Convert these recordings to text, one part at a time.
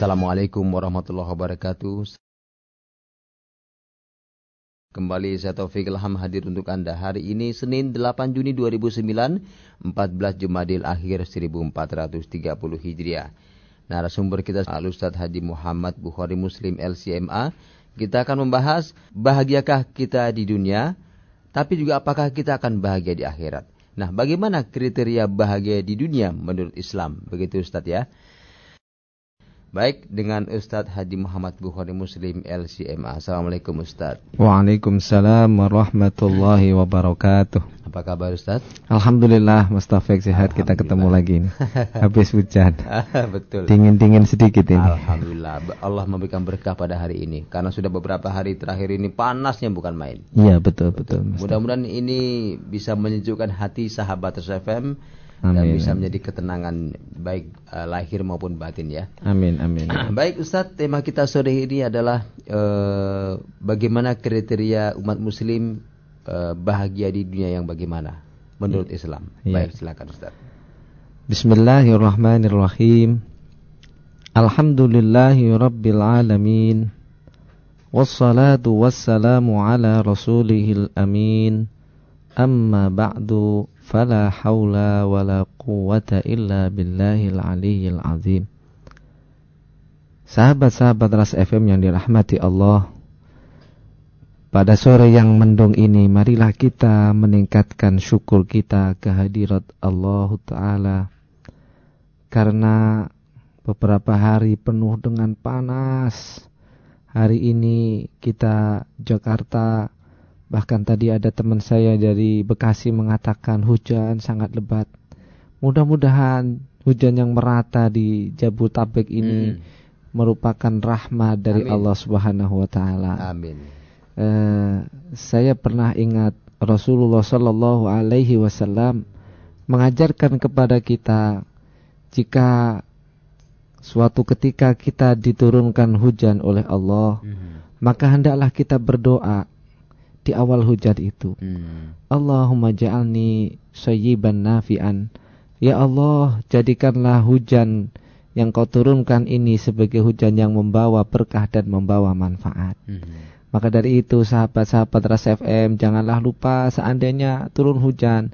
Assalamualaikum warahmatullahi wabarakatuh. Kembali saya Taufik Ilham hadir untuk Anda hari ini Senin 8 Juni 2009 14 Jumadil Akhir 1430 Hijriah. Narasumber kita Al Ustaz Haji Muhammad Bukhari Muslim LCMA Kita akan membahas bahagiakah kita di dunia Tapi juga apakah kita akan bahagia di akhirat. Nah bagaimana kriteria bahagia di dunia menurut Islam? Begitu Ustaz ya Baik dengan Ustadz Haji Muhammad Bukhari Muslim LCMA. Assalamualaikum Ustadz. Waalaikumsalam warahmatullahi wabarakatuh. Apa kabar Ustadz? Alhamdulillah Mas Taufik sehat kita ketemu lagi ini. Habis hujan. Betul. Dingin-dingin sedikit ini. Alhamdulillah Allah memberikan berkah pada hari ini karena sudah beberapa hari terakhir ini panasnya bukan main. Iya betul betul. betul. Mudah-mudahan ini bisa menyejukkan hati sahabat FM Amin. dan bisa menjadi ketenangan baik uh, lahir maupun batin ya. Amin amin. baik Ustadz, tema kita sore ini adalah uh, bagaimana kriteria umat muslim uh, bahagia di dunia yang bagaimana menurut ya. Islam. Ya. Baik, silakan Ustaz. Bismillahirrahmanirrahim. Alhamdulillahi rabbil alamin. Wassalatu wassalamu ala rasulihil amin. Amma ba'du fala haula wala quwata illa billahil aliyyil azim. Sahabat-sahabat Ras FM yang dirahmati Allah, pada sore yang mendung ini marilah kita meningkatkan syukur kita kehadirat Allah taala karena beberapa hari penuh dengan panas. Hari ini kita Jakarta Bahkan tadi ada teman saya dari Bekasi mengatakan hujan sangat lebat. Mudah-mudahan hujan yang merata di Jabotabek ini hmm. merupakan rahmat dari Amin. Allah Subhanahu wa taala. Amin. Uh, saya pernah ingat Rasulullah Shallallahu alaihi wasallam mengajarkan kepada kita jika suatu ketika kita diturunkan hujan oleh Allah, hmm. maka hendaklah kita berdoa di awal hujan itu. Hmm. Allahumma ja'alni sayyiban nafi'an. Ya Allah, jadikanlah hujan yang kau turunkan ini sebagai hujan yang membawa berkah dan membawa manfaat. Hmm. Maka dari itu sahabat-sahabat Ras FM janganlah lupa seandainya turun hujan,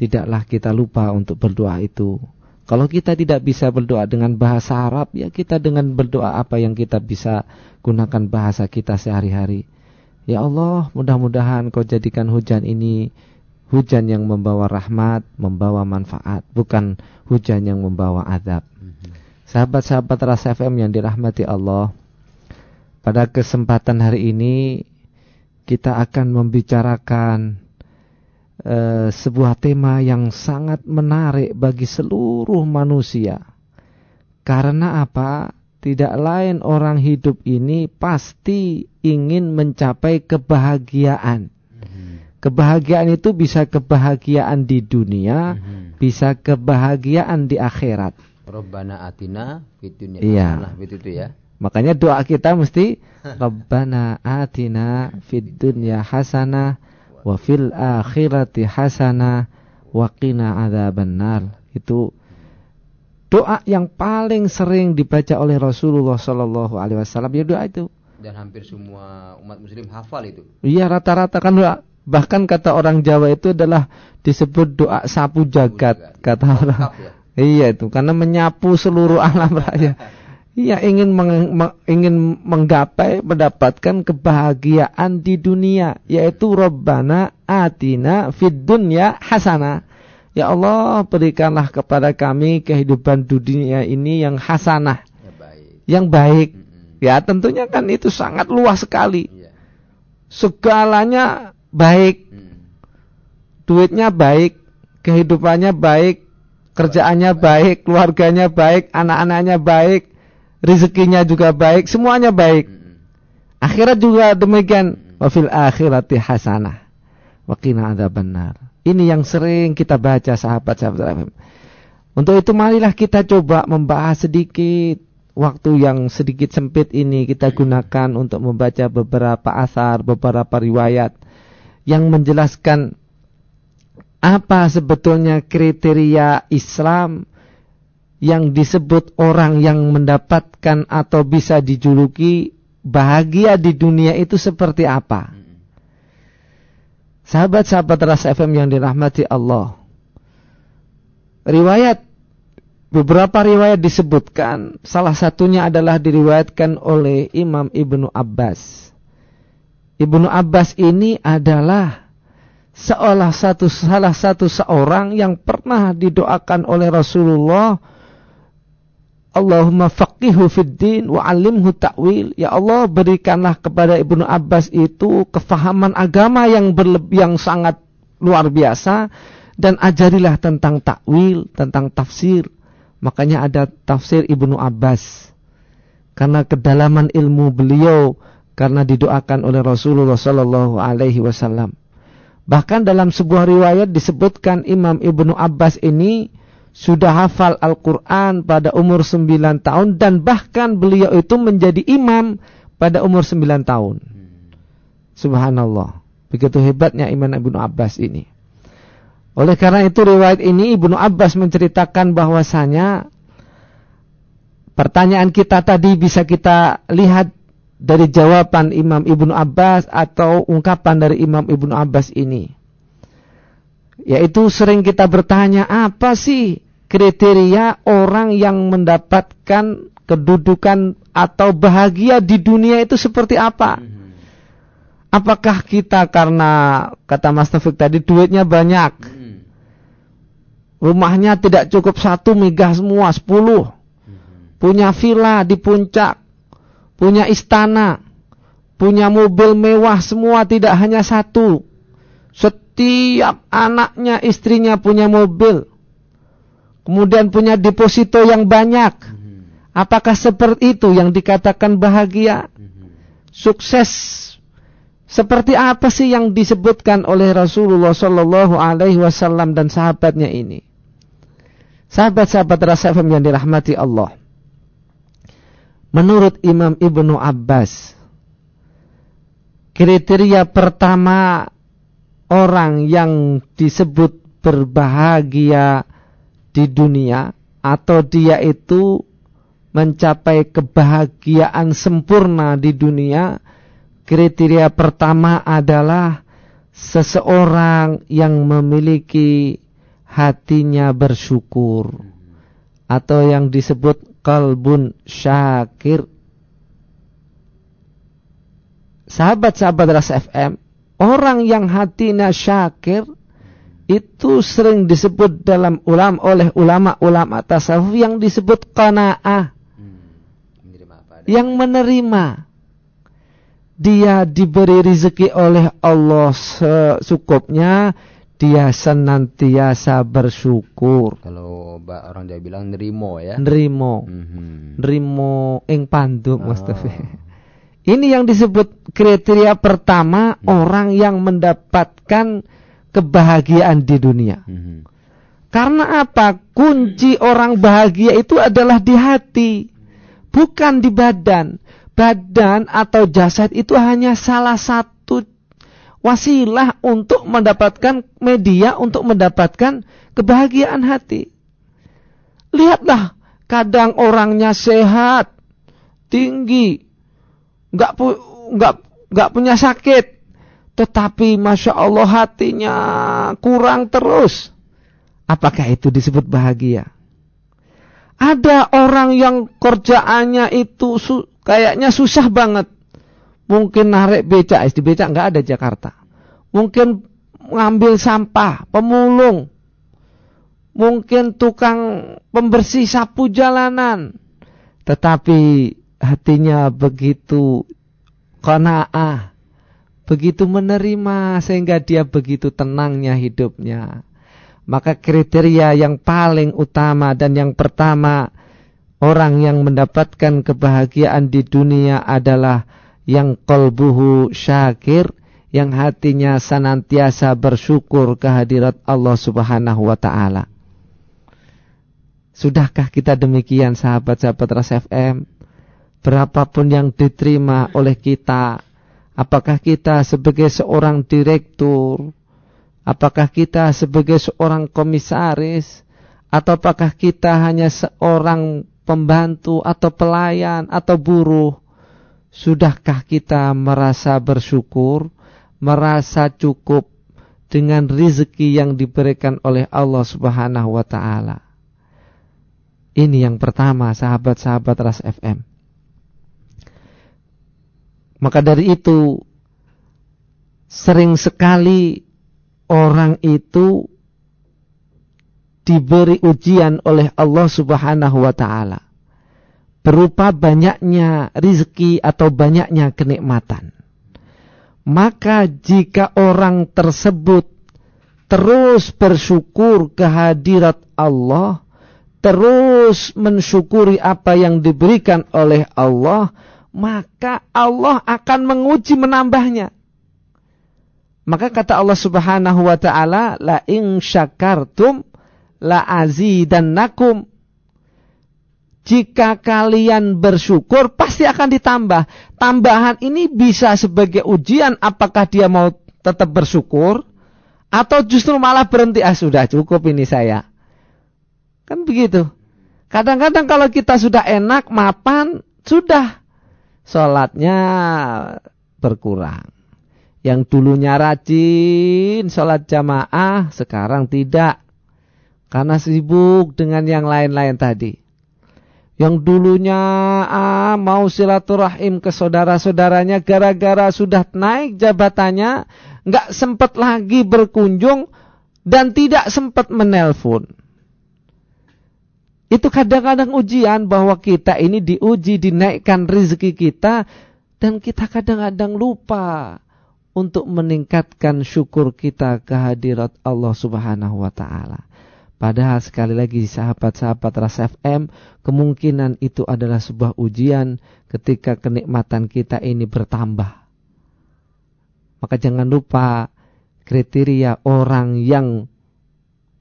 tidaklah kita lupa untuk berdoa itu. Kalau kita tidak bisa berdoa dengan bahasa Arab, ya kita dengan berdoa apa yang kita bisa gunakan bahasa kita sehari-hari. Ya Allah, mudah-mudahan kau jadikan hujan ini hujan yang membawa rahmat, membawa manfaat, bukan hujan yang membawa azab. Sahabat-sahabat Rasa FM yang dirahmati Allah, pada kesempatan hari ini kita akan membicarakan uh, sebuah tema yang sangat menarik bagi seluruh manusia. Karena apa? Tidak lain orang hidup ini pasti ingin mencapai kebahagiaan. Mhm. Kebahagiaan itu bisa kebahagiaan di dunia, mhm. bisa kebahagiaan di akhirat. Rabbana atina fid dunya iya. itu ya. Makanya doa kita mesti Rabbana atina fid dunya hasanah wa fil akhirati hasanah wa qina adzabannar. Itu doa yang paling sering dibaca oleh Rasulullah Shallallahu Alaihi Wasallam ya doa itu. Dan hampir semua umat Muslim hafal itu. Iya rata-rata kan doa. Bahkan kata orang Jawa itu adalah disebut doa sapu jagat kata orang. Ya? Iya itu karena menyapu seluruh alam raya. Iya ingin meng, ingin menggapai mendapatkan kebahagiaan di dunia yaitu Rabbana atina fid dunya hasanah Ya Allah berikanlah kepada kami kehidupan dunia ini yang hasanah. Ya, baik. Yang baik. Mm -hmm. Ya tentunya kan itu sangat luas sekali. Yeah. Segalanya baik. Mm. Duitnya baik. Kehidupannya baik. Kerjaannya baik. baik. Keluarganya baik. Anak-anaknya baik. Rezekinya juga baik. Semuanya baik. Mm -hmm. Akhirat juga demikian. Wafil akhirati hasanah. Wakina ada benar. Ini yang sering kita baca sahabat-sahabat. Untuk itu marilah kita coba membahas sedikit waktu yang sedikit sempit ini kita gunakan untuk membaca beberapa asar, beberapa riwayat yang menjelaskan apa sebetulnya kriteria Islam yang disebut orang yang mendapatkan atau bisa dijuluki bahagia di dunia itu seperti apa? Sahabat-sahabat Ras FM yang dirahmati Allah. Riwayat beberapa riwayat disebutkan, salah satunya adalah diriwayatkan oleh Imam Ibnu Abbas. Ibnu Abbas ini adalah seolah satu salah satu seorang yang pernah didoakan oleh Rasulullah Allahumma faqihu fid din wa alimhu ta'wil. Ya Allah berikanlah kepada Ibnu Abbas itu kefahaman agama yang berlebih yang sangat luar biasa dan ajarilah tentang takwil, tentang tafsir. Makanya ada tafsir Ibnu Abbas. Karena kedalaman ilmu beliau karena didoakan oleh Rasulullah sallallahu alaihi wasallam. Bahkan dalam sebuah riwayat disebutkan Imam Ibnu Abbas ini sudah hafal Al-Quran pada umur 9 tahun dan bahkan beliau itu menjadi imam pada umur 9 tahun. Subhanallah. Begitu hebatnya iman Ibnu Abbas ini. Oleh karena itu riwayat ini Ibnu Abbas menceritakan bahwasanya pertanyaan kita tadi bisa kita lihat dari jawaban Imam Ibnu Abbas atau ungkapan dari Imam Ibnu Abbas ini. Yaitu sering kita bertanya apa sih kriteria orang yang mendapatkan kedudukan atau bahagia di dunia itu seperti apa? Hmm. Apakah kita karena kata Mas Taufik tadi duitnya banyak, hmm. rumahnya tidak cukup satu megah semua sepuluh, hmm. punya villa di puncak, punya istana, punya mobil mewah semua tidak hanya satu, setiap anaknya istrinya punya mobil, kemudian punya deposito yang banyak. Mhm. Apakah seperti itu yang dikatakan bahagia? Mhm. Sukses seperti apa sih yang disebutkan oleh Rasulullah Shallallahu Alaihi Wasallam dan sahabatnya ini? Sahabat-sahabat Rasulullah yang dirahmati Allah. Menurut Imam Ibnu Abbas, kriteria pertama orang yang disebut berbahagia di dunia atau dia itu mencapai kebahagiaan sempurna di dunia, kriteria pertama adalah seseorang yang memiliki hatinya bersyukur atau yang disebut kalbun syakir. Sahabat-sahabat Ras FM, orang yang hatinya syakir itu sering disebut dalam ulam oleh ulama-ulama tasawuf yang disebut qanaah. Hmm. Yang menerima dia diberi rezeki oleh Allah secukupnya, dia senantiasa bersyukur. Kalau orang dia bilang nerimo ya. Nerimo. Mm-hmm. Nerimo ing pandu oh. Ini yang disebut kriteria pertama hmm. orang yang mendapatkan kebahagiaan di dunia. Hmm. Karena apa? Kunci orang bahagia itu adalah di hati, bukan di badan. Badan atau jasad itu hanya salah satu wasilah untuk mendapatkan media untuk mendapatkan kebahagiaan hati. Lihatlah, kadang orangnya sehat, tinggi, nggak pu nggak nggak punya sakit, tetapi Masya Allah hatinya kurang terus. Apakah itu disebut bahagia? Ada orang yang kerjaannya itu su kayaknya susah banget. Mungkin narik becak, di becak nggak ada Jakarta. Mungkin ngambil sampah, pemulung. Mungkin tukang pembersih sapu jalanan. Tetapi hatinya begitu kona'ah begitu menerima sehingga dia begitu tenangnya hidupnya. Maka kriteria yang paling utama dan yang pertama orang yang mendapatkan kebahagiaan di dunia adalah yang kolbuhu syakir, yang hatinya senantiasa bersyukur kehadirat Allah Subhanahu wa taala. Sudahkah kita demikian sahabat-sahabat Ras FM? Berapapun yang diterima oleh kita, Apakah kita sebagai seorang direktur, apakah kita sebagai seorang komisaris, Atau apakah kita hanya seorang pembantu atau pelayan atau buruh? Sudahkah kita merasa bersyukur, merasa cukup dengan rizki yang diberikan oleh Allah Subhanahu wa taala? Ini yang pertama, sahabat-sahabat Ras FM. Maka dari itu sering sekali orang itu diberi ujian oleh Allah Subhanahu wa taala berupa banyaknya rizki atau banyaknya kenikmatan. Maka jika orang tersebut terus bersyukur kehadirat Allah, terus mensyukuri apa yang diberikan oleh Allah, maka Allah akan menguji menambahnya. Maka kata Allah Subhanahu wa taala, la in syakartum la azidannakum jika kalian bersyukur pasti akan ditambah. Tambahan ini bisa sebagai ujian apakah dia mau tetap bersyukur atau justru malah berhenti ah sudah cukup ini saya. Kan begitu. Kadang-kadang kalau kita sudah enak mapan sudah sholatnya berkurang. Yang dulunya rajin sholat jamaah sekarang tidak. Karena sibuk dengan yang lain-lain tadi yang dulunya ah, mau silaturahim ke saudara-saudaranya gara-gara sudah naik jabatannya, nggak sempat lagi berkunjung dan tidak sempat menelpon. Itu kadang-kadang ujian bahwa kita ini diuji dinaikkan rezeki kita dan kita kadang-kadang lupa untuk meningkatkan syukur kita kehadirat Allah Subhanahu wa taala. Padahal sekali lagi sahabat-sahabat Rasa FM, kemungkinan itu adalah sebuah ujian ketika kenikmatan kita ini bertambah. Maka jangan lupa kriteria orang yang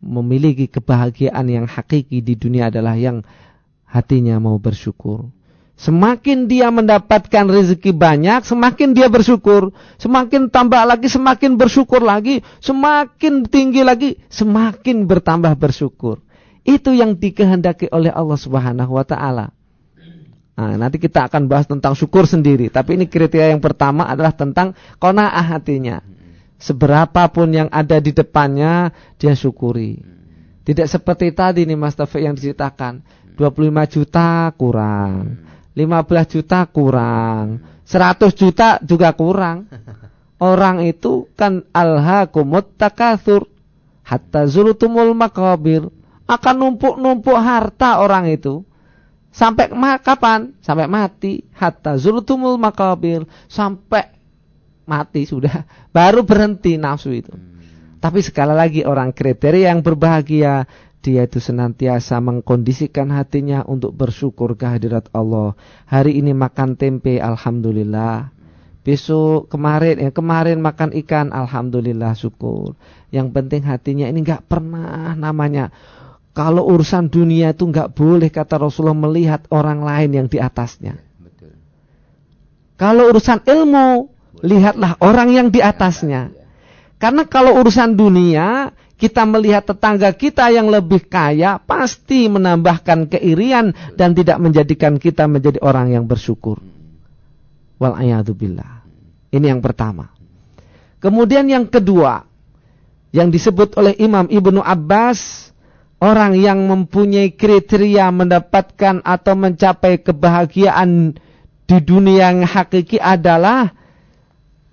memiliki kebahagiaan yang hakiki di dunia adalah yang hatinya mau bersyukur. Semakin dia mendapatkan rezeki banyak, semakin dia bersyukur. Semakin tambah lagi, semakin bersyukur lagi. Semakin tinggi lagi, semakin bertambah bersyukur. Itu yang dikehendaki oleh Allah Subhanahu wa taala. Nah, nanti kita akan bahas tentang syukur sendiri. Tapi ini kriteria yang pertama adalah tentang kona'ah hatinya. Seberapapun yang ada di depannya, dia syukuri. Tidak seperti tadi nih Mas Taufik yang diceritakan. 25 juta kurang 15 juta kurang, 100 juta juga kurang. Orang itu kan alhaqumut takatsur hatta zulutumul makabir. Akan numpuk-numpuk harta orang itu. Sampai kapan? Sampai mati. Hatta zulutumul makabir. Sampai mati sudah. Baru berhenti nafsu itu. Hmm. Tapi sekali lagi orang kriteria yang berbahagia dia itu senantiasa mengkondisikan hatinya untuk bersyukur kehadirat Allah. Hari ini makan tempe, alhamdulillah. Besok kemarin, ya kemarin makan ikan, alhamdulillah syukur. Yang penting hatinya ini nggak pernah namanya. Kalau urusan dunia itu nggak boleh kata Rasulullah melihat orang lain yang di atasnya. Kalau urusan ilmu, lihatlah orang yang di atasnya. Karena kalau urusan dunia, kita melihat tetangga kita yang lebih kaya pasti menambahkan keirian dan tidak menjadikan kita menjadi orang yang bersyukur. Wal billah. Ini yang pertama. Kemudian yang kedua yang disebut oleh Imam Ibnu Abbas orang yang mempunyai kriteria mendapatkan atau mencapai kebahagiaan di dunia yang hakiki adalah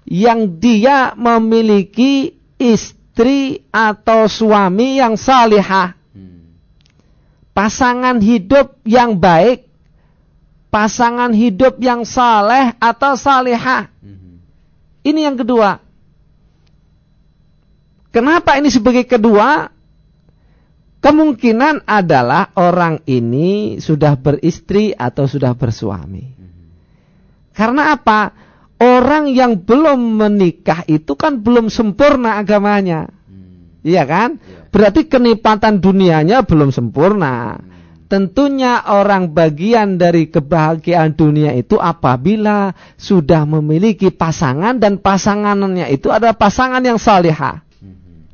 yang dia memiliki istri atau suami yang salihah. Pasangan hidup yang baik. Pasangan hidup yang saleh atau salihah. Ini yang kedua. Kenapa ini sebagai kedua? Kemungkinan adalah orang ini sudah beristri atau sudah bersuami. Karena apa? Orang yang belum menikah itu kan belum sempurna agamanya. Hmm. Iya kan? Ya. Berarti kenikmatan dunianya belum sempurna. Hmm. Tentunya orang bagian dari kebahagiaan dunia itu apabila sudah memiliki pasangan dan pasangannya itu adalah pasangan yang salihah. Hmm.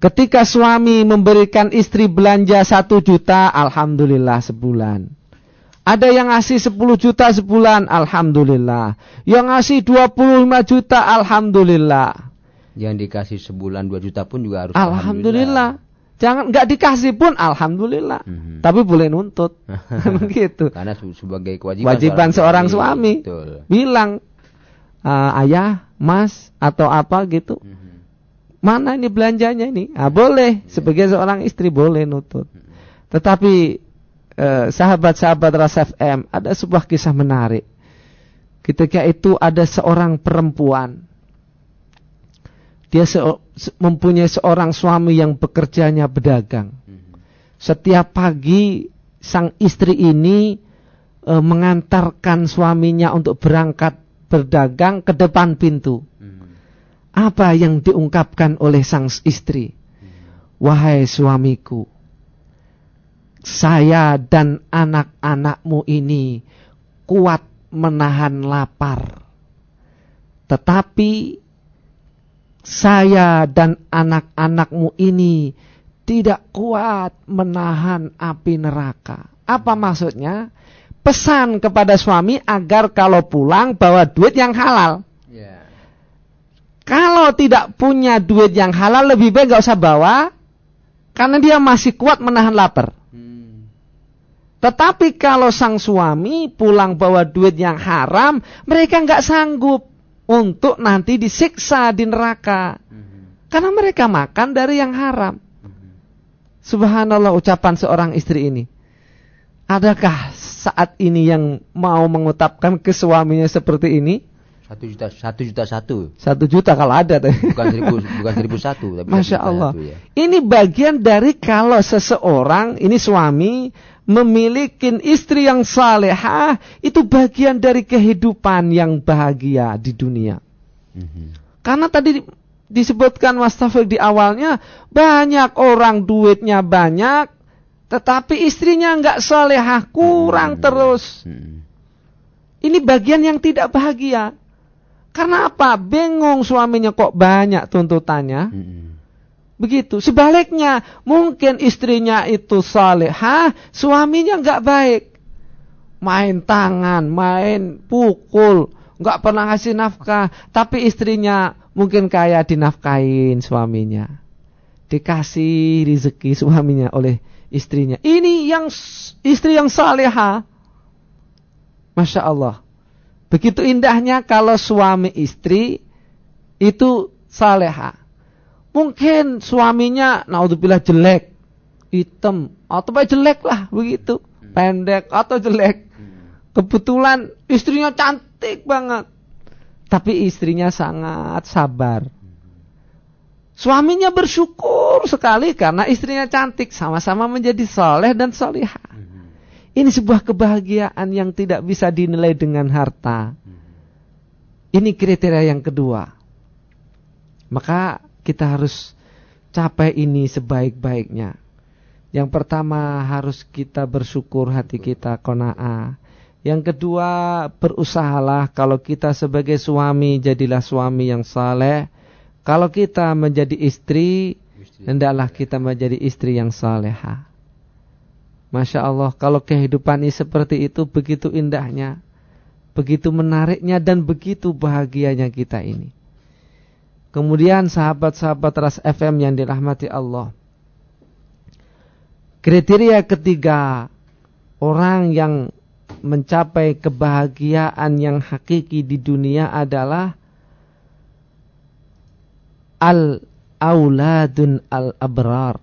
Ketika suami memberikan istri belanja satu juta, alhamdulillah sebulan. Ada yang ngasih 10 juta sebulan, alhamdulillah. Yang ngasih 25 juta, alhamdulillah. Yang dikasih sebulan 2 juta pun juga harus alhamdulillah. alhamdulillah. Jangan nggak dikasih pun alhamdulillah. Mm -hmm. Tapi boleh nuntut. Begitu. Karena sebagai kewajiban Wajiban seorang, seorang suami. Betul. Bilang uh, ayah, mas atau apa gitu. Mm -hmm. Mana ini belanjanya ini? Ah boleh. Yeah. Sebagai seorang istri boleh nuntut. Mm -hmm. Tetapi sahabat-sahabat Ras FM ada sebuah kisah menarik. Ketika itu ada seorang perempuan dia se mempunyai seorang suami yang bekerjanya berdagang. Setiap pagi sang istri ini e, mengantarkan suaminya untuk berangkat berdagang ke depan pintu. Apa yang diungkapkan oleh sang istri? Wahai suamiku, saya dan anak-anakmu ini kuat menahan lapar. Tetapi saya dan anak-anakmu ini tidak kuat menahan api neraka. Apa maksudnya? Pesan kepada suami agar kalau pulang bawa duit yang halal. Yeah. Kalau tidak punya duit yang halal lebih baik gak usah bawa. Karena dia masih kuat menahan lapar. Tetapi kalau sang suami pulang bawa duit yang haram, mereka nggak sanggup untuk nanti disiksa di neraka. Karena mereka makan dari yang haram. Subhanallah ucapan seorang istri ini. Adakah saat ini yang mau mengutapkan ke suaminya seperti ini? Satu juta, satu juta satu. Satu juta kalau ada. Bukan seribu, bukan seribu satu. Tapi Masya Allah. Satu, ya. Ini bagian dari kalau seseorang, ini suami, memiliki istri yang salehah itu bagian dari kehidupan yang bahagia di dunia. Mm-hmm. Karena tadi disebutkan Mas Taufik di awalnya banyak orang duitnya banyak, tetapi istrinya nggak salehah kurang mm-hmm. terus. Mm-hmm. Ini bagian yang tidak bahagia. Karena apa? Bingung suaminya kok banyak tuntutannya. Mm-hmm. Begitu. Sebaliknya, mungkin istrinya itu salehah, suaminya nggak baik. Main tangan, main pukul, nggak pernah ngasih nafkah, tapi istrinya mungkin kaya dinafkain suaminya. Dikasih rezeki suaminya oleh istrinya. Ini yang istri yang salehah. Masya Allah. Begitu indahnya kalau suami istri itu salehah. Mungkin suaminya naudzubillah jelek, hitam atau baik jelek lah begitu, hmm. pendek atau jelek. Hmm. Kebetulan istrinya cantik banget. Tapi istrinya sangat sabar. Hmm. Suaminya bersyukur sekali karena istrinya cantik, sama-sama menjadi soleh dan solihah. Ini sebuah kebahagiaan yang tidak bisa dinilai dengan harta. Ini kriteria yang kedua. Maka kita harus capai ini sebaik-baiknya. Yang pertama harus kita bersyukur hati kita kona'ah. Yang kedua berusahalah kalau kita sebagai suami jadilah suami yang saleh. Kalau kita menjadi istri, hendaklah kita menjadi istri yang saleha. Masya Allah kalau kehidupan ini seperti itu begitu indahnya. Begitu menariknya dan begitu bahagianya kita ini. Kemudian sahabat-sahabat Ras FM yang dirahmati Allah. Kriteria ketiga orang yang mencapai kebahagiaan yang hakiki di dunia adalah al-auladun al-abrar.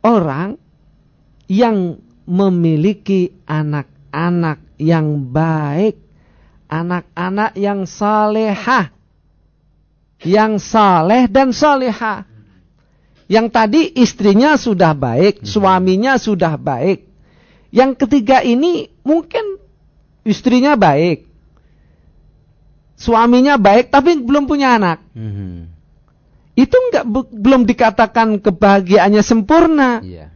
Orang yang memiliki anak-anak yang baik, anak-anak yang salehah yang saleh dan saleha. Yang tadi istrinya sudah baik, hmm. suaminya sudah baik. Yang ketiga ini mungkin istrinya baik, suaminya baik tapi belum punya anak. Hmm. Itu enggak belum dikatakan kebahagiaannya sempurna. Iya,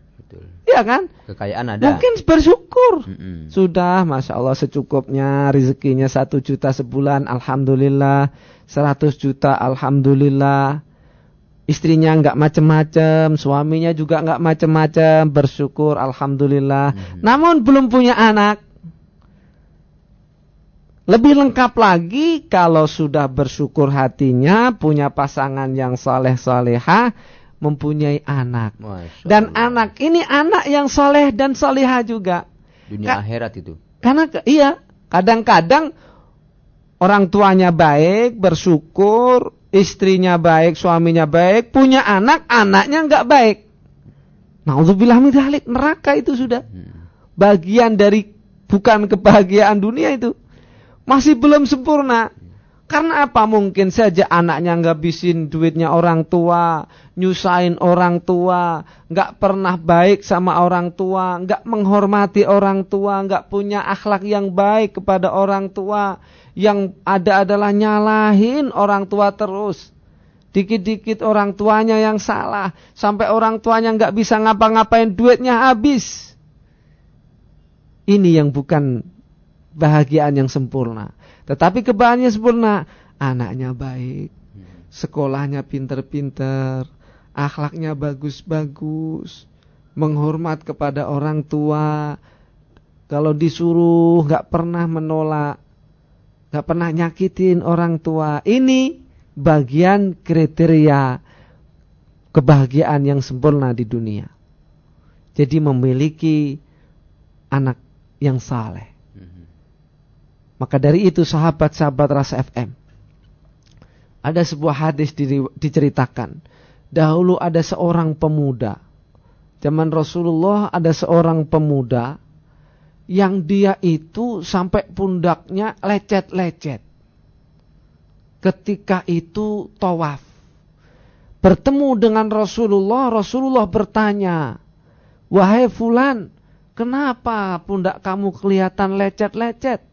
Iya kan? Kekayaan ada. Mungkin bersyukur. Hmm. Sudah, masya Allah secukupnya rezekinya satu juta sebulan, alhamdulillah 100 juta alhamdulillah. istrinya nggak macem-macem, suaminya juga nggak macem-macem, bersyukur, alhamdulillah. Hmm. Namun belum punya anak. Lebih lengkap lagi kalau sudah bersyukur hatinya, punya pasangan yang soleh soleha, mempunyai anak. Dan anak ini anak yang soleh dan soleha juga. Dunia Ka akhirat itu. Karena iya, kadang-kadang orang tuanya baik, bersyukur, istrinya baik, suaminya baik, punya anak, anaknya nggak baik. Nauzubillah min dzalik, neraka itu sudah. Hmm. Bagian dari bukan kebahagiaan dunia itu. Masih belum sempurna. Karena apa? Mungkin saja anaknya ngabisin duitnya orang tua, nyusahin orang tua, nggak pernah baik sama orang tua, nggak menghormati orang tua, nggak punya akhlak yang baik kepada orang tua yang ada adalah nyalahin orang tua terus. Dikit-dikit orang tuanya yang salah. Sampai orang tuanya nggak bisa ngapa-ngapain duitnya habis. Ini yang bukan bahagiaan yang sempurna. Tetapi kebahagiaan yang sempurna. Anaknya baik. Sekolahnya pinter-pinter. Akhlaknya bagus-bagus. Menghormat kepada orang tua. Kalau disuruh nggak pernah menolak Gak pernah nyakitin orang tua. Ini bagian kriteria kebahagiaan yang sempurna di dunia. Jadi memiliki anak yang saleh. Maka dari itu sahabat-sahabat rasa FM. Ada sebuah hadis diceritakan. Dahulu ada seorang pemuda. Zaman Rasulullah ada seorang pemuda yang dia itu sampai pundaknya lecet-lecet. Ketika itu tawaf. Bertemu dengan Rasulullah, Rasulullah bertanya, Wahai fulan, kenapa pundak kamu kelihatan lecet-lecet?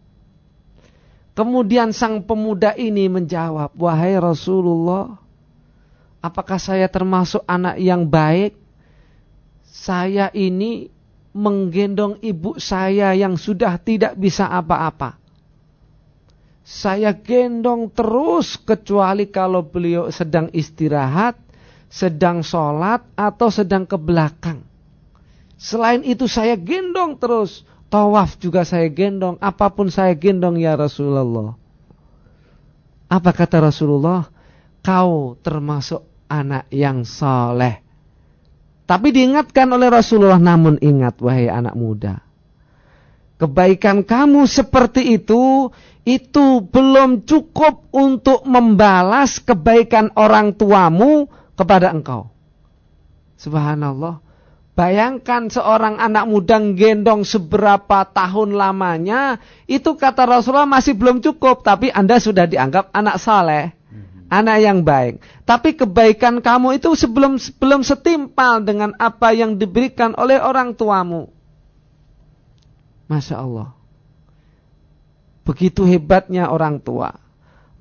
Kemudian sang pemuda ini menjawab, Wahai Rasulullah, apakah saya termasuk anak yang baik? Saya ini menggendong ibu saya yang sudah tidak bisa apa-apa. Saya gendong terus kecuali kalau beliau sedang istirahat, sedang sholat, atau sedang ke belakang. Selain itu saya gendong terus. Tawaf juga saya gendong. Apa pun saya gendong ya Rasulullah. Apa kata Rasulullah? Kau termasuk anak yang soleh. Tapi diingatkan oleh Rasulullah, namun ingat wahai anak muda. Kebaikan kamu seperti itu, itu belum cukup untuk membalas kebaikan orang tuamu kepada engkau. Subhanallah. Bayangkan seorang anak muda gendong seberapa tahun lamanya, itu kata Rasulullah masih belum cukup, tapi Anda sudah dianggap anak saleh anak yang baik. Tapi kebaikan kamu itu sebelum belum setimpal dengan apa yang diberikan oleh orang tuamu. Masya Allah. Begitu hebatnya orang tua.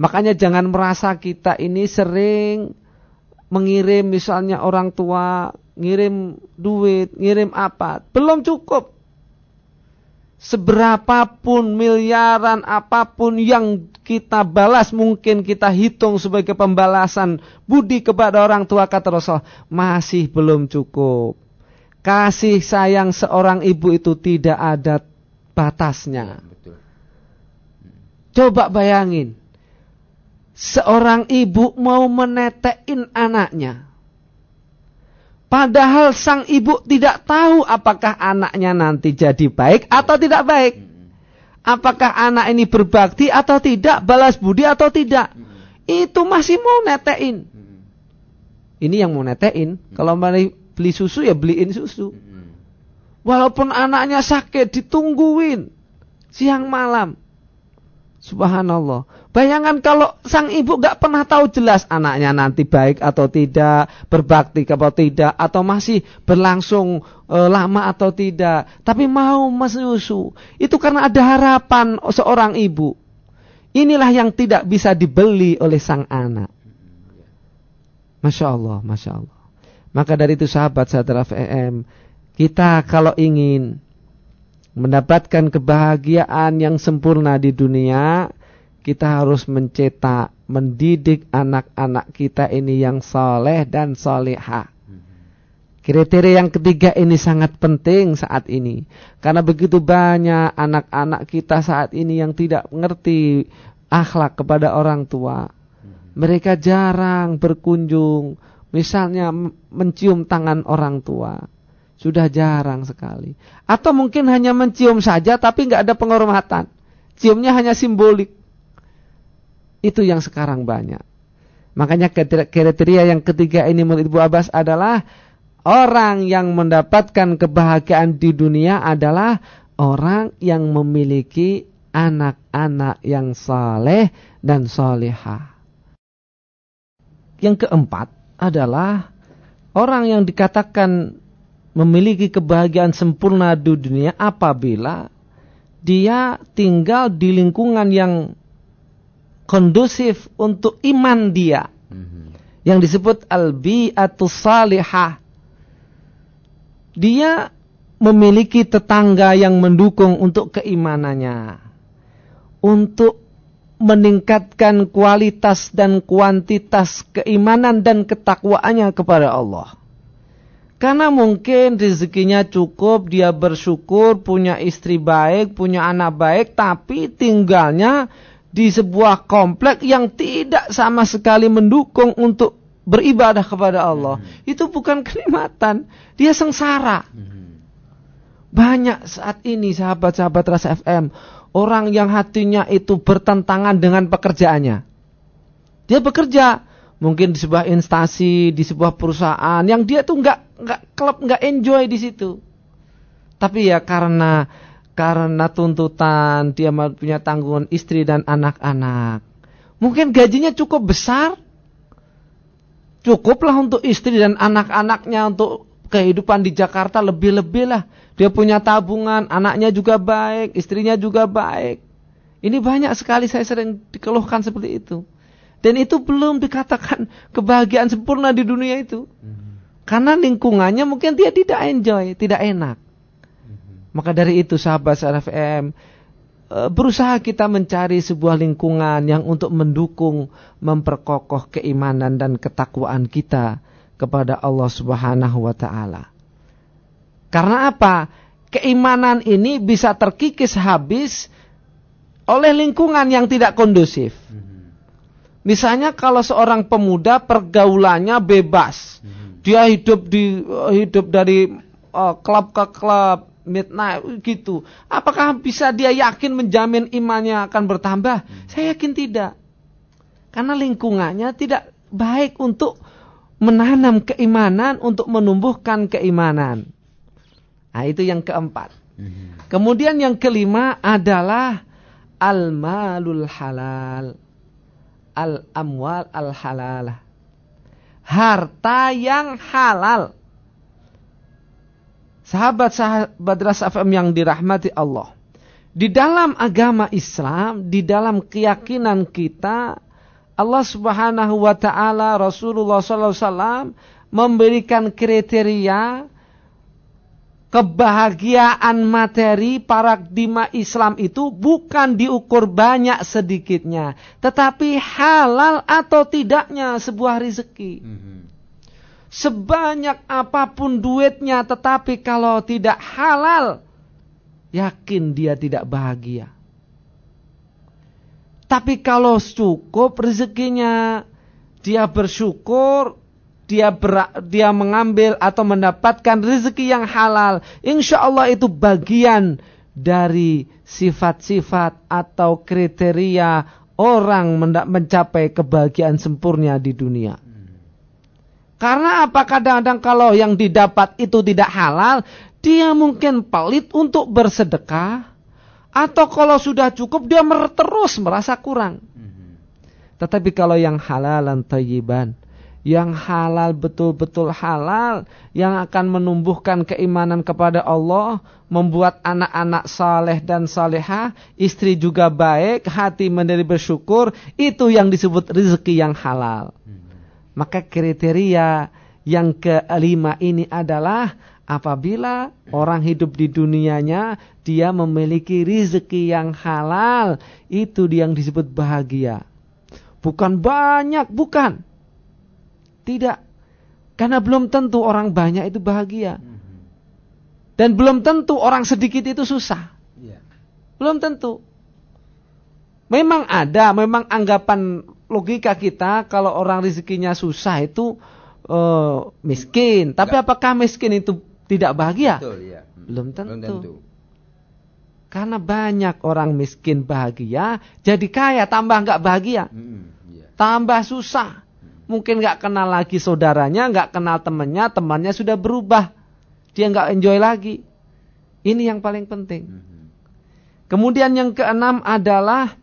Makanya jangan merasa kita ini sering mengirim misalnya orang tua, ngirim duit, ngirim apa. Belum cukup seberapapun miliaran apa pun yang kita balas mungkin kita hitung sebagai pembalasan budi kepada orang tua kata Rasul masih belum cukup. Kasih sayang seorang ibu itu tidak ada batasnya. Coba bayangin. Seorang ibu mau menetein anaknya. Padahal sang ibu tidak tahu apakah anaknya nanti jadi baik atau tidak baik. Apakah anak ini berbakti atau tidak, balas budi atau tidak. Itu masih mau netein. Ini yang mau netein. Kalau beli susu ya beliin susu. Walaupun anaknya sakit ditungguin siang malam. Subhanallah. Bayangkan kalau sang ibu gak pernah tahu jelas anaknya nanti baik atau tidak, berbakti atau tidak, atau masih berlangsung e, lama atau tidak. Tapi mau menyusu. Itu karena ada harapan seorang ibu. Inilah yang tidak bisa dibeli oleh sang anak. Masya Allah, Masya Allah. Maka dari itu sahabat sahabat FM, kita kalau ingin mendapatkan kebahagiaan yang sempurna di dunia, kita harus mencetak mendidik anak-anak kita ini yang soleh dan soleha. Kriteria yang ketiga ini sangat penting saat ini. Karena begitu banyak anak-anak kita saat ini yang tidak mengerti akhlak kepada orang tua. Mereka jarang berkunjung, misalnya mencium tangan orang tua. Sudah jarang sekali. Atau mungkin hanya mencium saja tapi nggak ada penghormatan. Ciumnya hanya simbolik. Itu yang sekarang banyak. Makanya kriteria yang ketiga ini menurut Ibu Abbas adalah orang yang mendapatkan kebahagiaan di dunia adalah orang yang memiliki anak-anak yang saleh dan soleha. Yang keempat adalah orang yang dikatakan memiliki kebahagiaan sempurna di dunia apabila dia tinggal di lingkungan yang kondusif untuk iman dia. Mhm. Yang disebut al-bi'atus salihah dia memiliki tetangga yang mendukung untuk keimanannya. Untuk meningkatkan kualitas dan kuantitas keimanan dan ketakwaannya kepada Allah. Karena mungkin rezekinya cukup, dia bersyukur, punya istri baik, punya anak baik, tapi tinggalnya di sebuah komplek yang tidak sama sekali mendukung untuk beribadah kepada Allah, hmm. itu bukan kenikmatan, dia sengsara. Hmm. Banyak saat ini sahabat-sahabat Rasa FM, orang yang hatinya itu bertentangan dengan pekerjaannya. Dia bekerja mungkin di sebuah instansi, di sebuah perusahaan yang dia tuh nggak nggak klub, nggak enjoy di situ. Tapi ya karena karena tuntutan dia punya tanggungan istri dan anak-anak. Mungkin gajinya cukup besar, Cukuplah untuk istri dan anak-anaknya untuk kehidupan di Jakarta lebih-lebih lah. Dia punya tabungan, anaknya juga baik, istrinya juga baik. Ini banyak sekali saya sering dikeluhkan seperti itu. Dan itu belum dikatakan kebahagiaan sempurna di dunia itu. Karena lingkungannya mungkin dia tidak enjoy, tidak enak. Maka dari itu sahabat SRFM, Eh, berusaha kita mencari sebuah lingkungan yang untuk mendukung, memperkokoh keimanan dan ketakwaan kita kepada Allah Subhanahu wa taala. Karena apa? Keimanan ini bisa terkikis habis oleh lingkungan yang tidak kondusif. Misalnya kalau seorang pemuda pergaulannya bebas, dia hidup di hidup dari uh, klub ke klub, midnight gitu. Apakah bisa dia yakin menjamin imannya akan bertambah? Hmm. Saya yakin tidak. Karena lingkungannya tidak baik untuk menanam keimanan, untuk menumbuhkan keimanan. Nah, itu yang keempat. Hmm. Kemudian yang kelima adalah al-malul halal. Al-amwal al-halalah. Harta yang halal sahabat-sahabat Ras FM yang dirahmati Allah. Di dalam agama Islam, di dalam keyakinan kita, Allah Subhanahu wa taala Rasulullah sallallahu alaihi memberikan kriteria kebahagiaan materi paradigma Islam itu bukan diukur banyak sedikitnya, tetapi halal atau tidaknya sebuah rezeki. Mm -hmm. Sebanyak apa pun duitnya tetapi kalau tidak halal, yakin dia tidak bahagia. Tapi kalau cukup rezekinya, dia bersyukur, dia ber, dia mengambil atau mendapatkan rezeki yang halal, insya Allah itu bagian dari sifat-sifat atau kriteria orang mencapai kebahagiaan sempurna di dunia. Karena apa kadang-kadang kalau yang didapat itu tidak halal, dia mungkin pelit untuk bersedekah. Atau kalau sudah cukup dia terus merasa kurang. Mhm. Tetapi kalau yang halalan tayyiban, yang halal betul-betul halal, yang akan menumbuhkan keimanan kepada Allah, membuat anak-anak saleh dan saleha, istri juga baik, hati menjadi bersyukur, itu yang disebut rezeki yang halal. Hmm. Maka kriteria yang kelima ini adalah apabila orang hidup di dunianya dia memiliki rizki yang halal, itu yang disebut bahagia. bukan banyak, bukan. Tidak. Karena belum tentu orang banyak itu bahagia. Dan belum tentu orang sedikit itu susah. Iya. Belum tentu. Memang ada, memang anggapan logika kita kalau orang rezekinya susah itu uh, miskin. Tapi Enggak. apakah miskin itu tidak bahagia? Betul, iya. Belum tentu. Belum tentu. Karena banyak orang miskin bahagia, jadi kaya tambah nggak bahagia, Mm, iya. tambah susah. Mungkin nggak kenal lagi saudaranya, nggak kenal temannya, temannya sudah berubah, dia nggak enjoy lagi. Ini yang paling penting. Mhm. Kemudian yang keenam adalah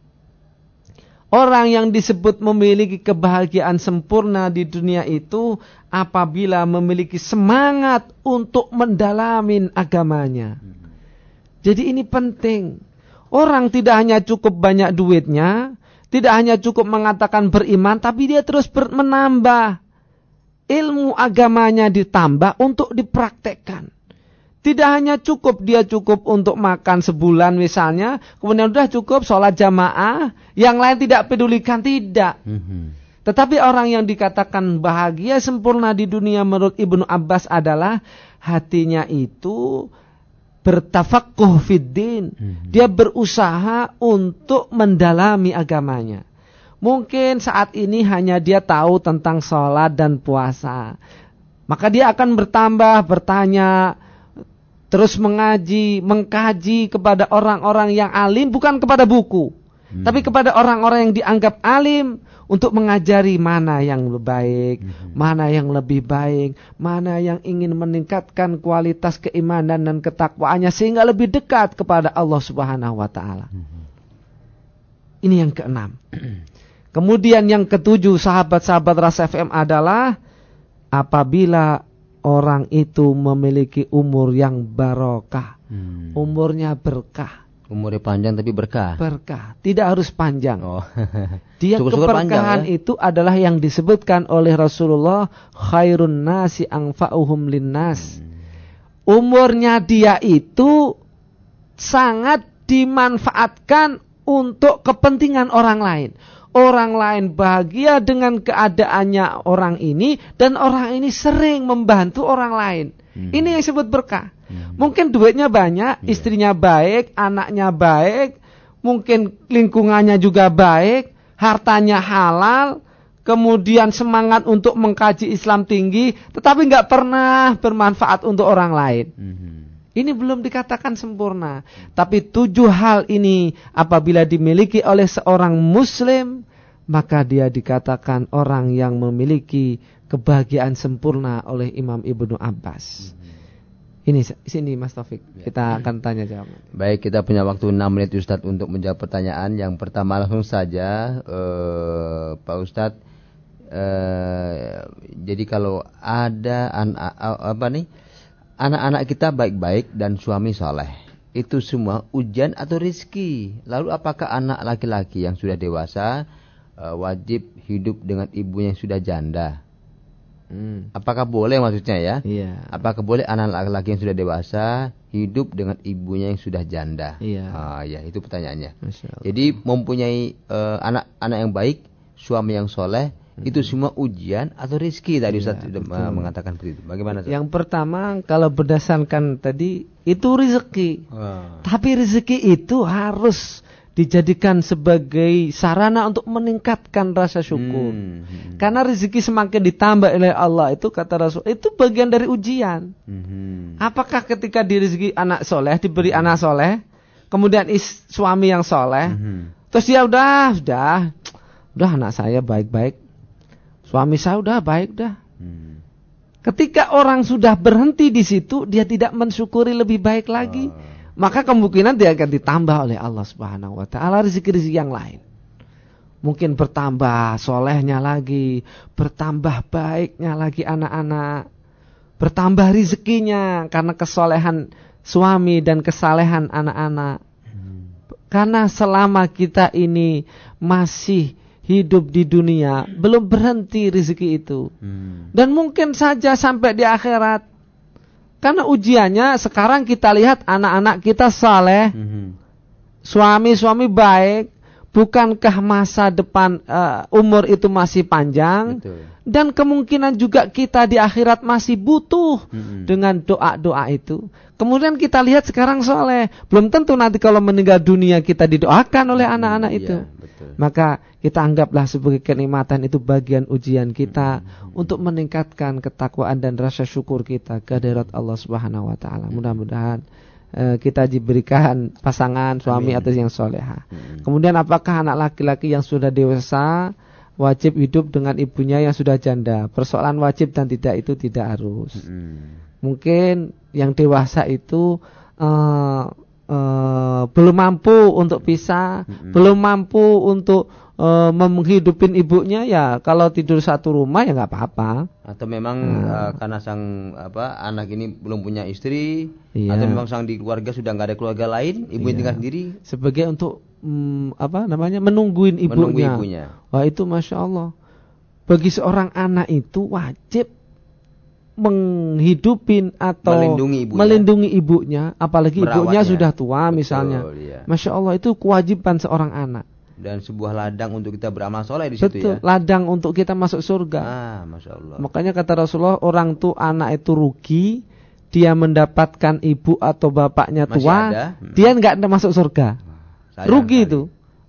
orang yang disebut memiliki kebahagiaan sempurna di dunia itu apabila memiliki semangat untuk mendalamin agamanya. Jadi ini penting. Orang tidak hanya cukup banyak duitnya, tidak hanya cukup mengatakan beriman, tapi dia terus menambah ilmu agamanya ditambah untuk dipraktekkan. Tidak hanya cukup dia cukup untuk makan sebulan misalnya, kemudian sudah cukup sholat jamaah, yang lain tidak pedulikan tidak. Mhm. Tetapi orang yang dikatakan bahagia sempurna di dunia menurut Ibnu Abbas adalah hatinya itu bertafakuh fiddin. Mhm. Dia berusaha untuk mendalami agamanya. Mungkin saat ini hanya dia tahu tentang sholat dan puasa. Maka dia akan bertambah bertanya, terus mengaji, mengkaji kepada orang-orang yang alim, bukan kepada buku. Hmm. Tapi kepada orang-orang yang dianggap alim untuk mengajari mana yang lebih baik, Mhm. mana yang lebih baik, mana yang ingin meningkatkan kualitas keimanan dan ketakwaannya sehingga lebih dekat kepada Allah Subhanahu wa taala. Mhm. Ini yang keenam. Kemudian yang ketujuh sahabat-sahabat Rasa FM adalah apabila orang itu memiliki umur yang barokah, Hmm. umurnya berkah. Umurnya panjang tapi berkah. Berkah, tidak harus panjang. Oh. Dia Syukur-syukur keberkahan panjang, ya. itu adalah yang disebutkan oleh Rasulullah khairun nasi angfa'uhum linnas. Hmm. Umurnya dia itu sangat dimanfaatkan untuk kepentingan orang lain. Orang lain bahagia dengan keadaannya orang ini dan orang ini sering membantu orang lain. Hmm. Ini yang disebut berkah. Hmm. Mungkin duitnya banyak, Iya. istrinya baik, anaknya baik, mungkin lingkungannya juga baik, hartanya halal, kemudian semangat untuk mengkaji Islam tinggi, tetapi nggak pernah bermanfaat untuk orang lain. Mhm. Ini belum dikatakan sempurna. Tapi tujuh hal ini apabila dimiliki oleh seorang muslim, maka dia dikatakan orang yang memiliki kebahagiaan sempurna oleh Imam Ibnu Abbas. Ini sini Mas Taufik, Ya. kita akan tanya jawab. Baik, kita punya waktu 6 menit Ustadz untuk menjawab pertanyaan. Yang pertama langsung saja, eh, Pak Ustadz. eh, jadi kalau ada anak apa nih, anak-anak kita baik-baik dan suami soleh, itu semua ujian atau rizki. Lalu apakah anak laki-laki yang sudah dewasa eh, wajib hidup dengan ibunya yang sudah janda? Hmm. Apakah boleh maksudnya ya? Iya. Apakah boleh anak laki-laki yang sudah dewasa hidup dengan ibunya yang sudah janda? Iya. Ah, ya, itu pertanyaannya. Jadi mempunyai eh, anak-anak yang baik, suami yang soleh, itu semua ujian atau rizki tadi Ustaz sudah mengatakan begitu. Bagaimana? Ustaz? Yang pertama kalau berdasarkan tadi itu rezeki. Wah. Tapi rezeki itu harus dijadikan sebagai sarana untuk meningkatkan rasa syukur. Hmm, hmm, Karena rezeki semakin ditambah oleh Allah itu kata Rasul itu bagian dari ujian. hmm, Apakah ketika di rezeki anak soleh diberi anak soleh, kemudian is, suami yang soleh, hmm, terus dia udah udah udah anak saya baik-baik, suami saya udah baik dah. hmm. Ketika orang sudah berhenti di situ, dia tidak mensyukuri lebih baik lagi. Oh. Maka kemungkinan dia akan ditambah oleh Allah Subhanahu wa taala rezeki-rezeki yang lain. Mungkin bertambah solehnya lagi, bertambah baiknya lagi anak-anak, bertambah rezekinya karena kesolehan suami dan kesalehan anak-anak. Hmm. Karena selama kita ini masih hidup di dunia, belum berhenti rezeki itu. Hmm. Dan mungkin saja sampai di akhirat. Karena ujiannya sekarang kita lihat anak-anak kita saleh, Hmm. suami-suami baik, bukankah masa depan uh, umur itu masih panjang Betul. dan kemungkinan juga kita di akhirat masih butuh Mm-mm. dengan doa-doa itu. Kemudian kita lihat sekarang soleh, belum tentu nanti kalau meninggal dunia kita didoakan oleh anak-anak Iya, itu. Betul. Maka kita anggaplah sebagai kenikmatan itu bagian ujian kita untuk meningkatkan ketakwaan dan rasa syukur kita ke hadirat Allah Subhanahu wa taala. Mudah-mudahan eh, kita diberikan pasangan suami Amin. atau yang soleha. Mm-mm. Kemudian apakah anak laki-laki yang sudah dewasa wajib hidup dengan ibunya yang sudah janda? Persoalan wajib dan tidak itu tidak harus. Mm-mm. Mungkin yang dewasa itu eh, eh, belum mampu untuk pisah, Mm-mm. belum mampu untuk eh, menghidupin ibunya ya kalau tidur satu rumah ya nggak apa-apa. Atau memang Nah. eh, karena sang apa anak ini belum punya istri, Iya. atau memang sang di keluarga sudah nggak ada keluarga lain, ibu Iya. tinggal sendiri, Sebagai untuk mm, apa namanya menungguin menunggu ibunya. ibunya. Wah itu masya Allah. Bagi seorang anak itu wajib menghidupin atau Melindungi ibunya. melindungi ibunya, apalagi ibunya sudah tua Betul, misalnya. iya. Masya Allah itu kewajiban seorang anak. Dan sebuah ladang untuk kita beramal soleh di situ ya. ladang untuk kita masuk surga. Ah, masya Allah. Makanya kata Rasulullah orang tuh anak itu rugi, dia mendapatkan ibu atau bapaknya Masih tua, ada. Hmm. dia nggak ada masuk surga. Sayang rugi sekali. itu.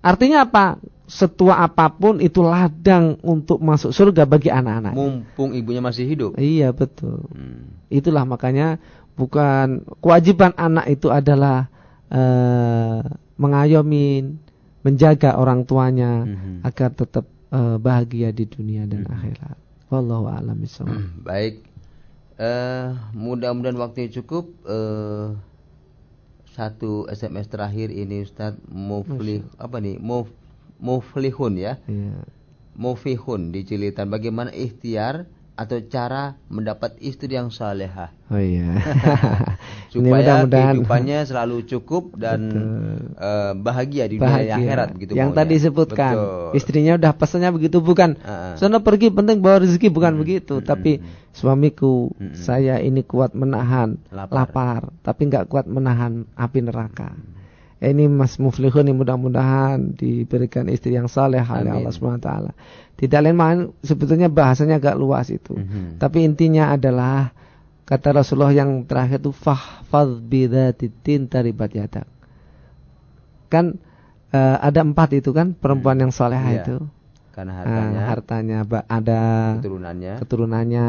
Artinya apa? Setua apa pun itu ladang untuk masuk surga bagi anak-anak. Mumpung ibunya masih hidup. Iya betul. Hmm. Itulah makanya bukan kewajiban anak itu adalah eh, mengayomin, menjaga orang tuanya Mhm. agar tetap eh, bahagia di dunia dan Mhm. akhirat. Wallahu a'lam. Baik. Eh, mudah-mudahan waktunya cukup. Eh, satu SMS terakhir ini Ustadz Muflih apa nih? Muf, Muflihun ya. Iya. Mufihun di Cilitan. Bagaimana ikhtiar atau cara mendapat istri yang salehah Oh iya. Supaya mudah-mudahan kehidupannya selalu cukup dan eh, bahagia di dunia bahagia. akhirat begitu Yang maunya. tadi disebutkan, Betul. istrinya udah pesannya begitu bukan. Ah, ah. Sono pergi penting bawa rezeki bukan Hmm, begitu, hmm, tapi hmm. suamiku Hmm, hmm. saya ini kuat menahan Lapar. lapar, tapi nggak kuat menahan api neraka. Ini Mas Muflihun ini mudah-mudahan diberikan istri yang saleh oleh. Allah Subhanahu taala. Tidak lain main sebetulnya bahasanya agak luas itu. Mhm. Tapi intinya adalah kata Rasulullah yang terakhir itu fahfaz bidzatiddin taribat yadak. Kan eh, ada empat itu kan perempuan yang salehah Iya. itu. karena Ah, hartanya hartanya ba- ada keturunannya keturunannya.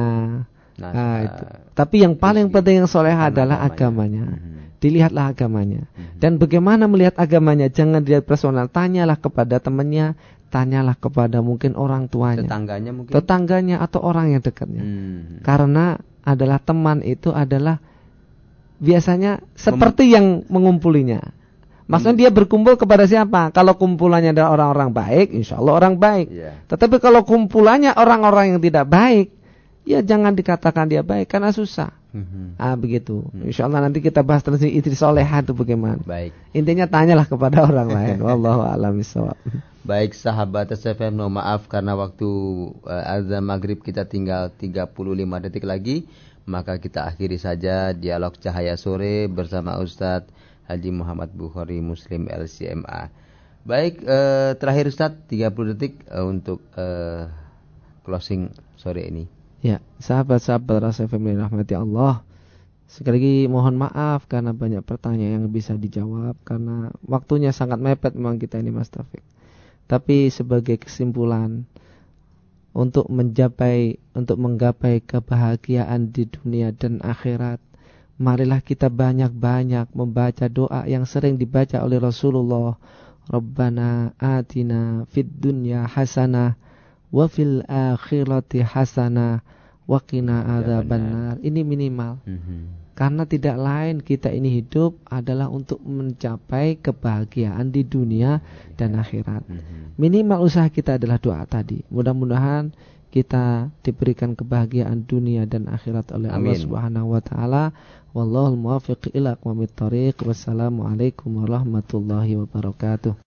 Nah, Ah, eh, itu. Tapi yang paling penting yang Karena adalah agamanya. agamanya. Mhm. Dilihatlah agamanya. Mhm. Dan bagaimana melihat agamanya? Jangan dilihat personal. Tanyalah kepada temannya, tanyalah kepada mungkin orang tuanya, tetangganya mungkin tetangganya atau orang yang dekatnya. Hmm. Karena adalah teman itu adalah biasanya seperti yang mengumpulinya. Maksudnya dia berkumpul kepada siapa? Kalau kumpulannya adalah orang-orang baik, insya Allah orang baik. Iya. Tetapi kalau kumpulannya orang-orang yang tidak baik, ya jangan dikatakan dia baik karena susah. Mhm. Ah begitu. Insya Allah nanti kita bahas tentang istri soleha itu bagaimana. Baik. Intinya tanyalah kepada orang lain. Wallahu a'lam. Baik sahabat SFM, no maaf karena waktu eh, azan maghrib kita tinggal 35 detik lagi. Maka kita akhiri saja dialog cahaya sore bersama Ustadz Haji Muhammad Bukhari Muslim LCMA. Baik, eh, terakhir Ustadz 30 detik eh, untuk eh, closing sore ini. Ya, sahabat-sahabat rasa family rahmati Allah. Sekali lagi mohon maaf karena banyak pertanyaan yang bisa dijawab karena waktunya sangat mepet memang kita ini Mas Taufik. Tapi sebagai kesimpulan untuk mencapai untuk menggapai kebahagiaan di dunia dan akhirat, marilah kita banyak-banyak membaca doa yang sering dibaca oleh Rasulullah. Rabbana atina fid dunya hasanah wa fil akhirati hasanah wa qina adzabannar. Ini minimal. Mhm. Karena tidak lain kita ini hidup adalah untuk mencapai kebahagiaan di dunia dan akhirat. Mhm. Minimal usaha kita adalah doa tadi. Mudah-mudahan kita diberikan kebahagiaan dunia dan akhirat oleh Allah Amin. Subhanahu wa taala. Wallahul muwaffiq ila aqwamit thoriq. Wassalamualaikum warahmatullahi wabarakatuh.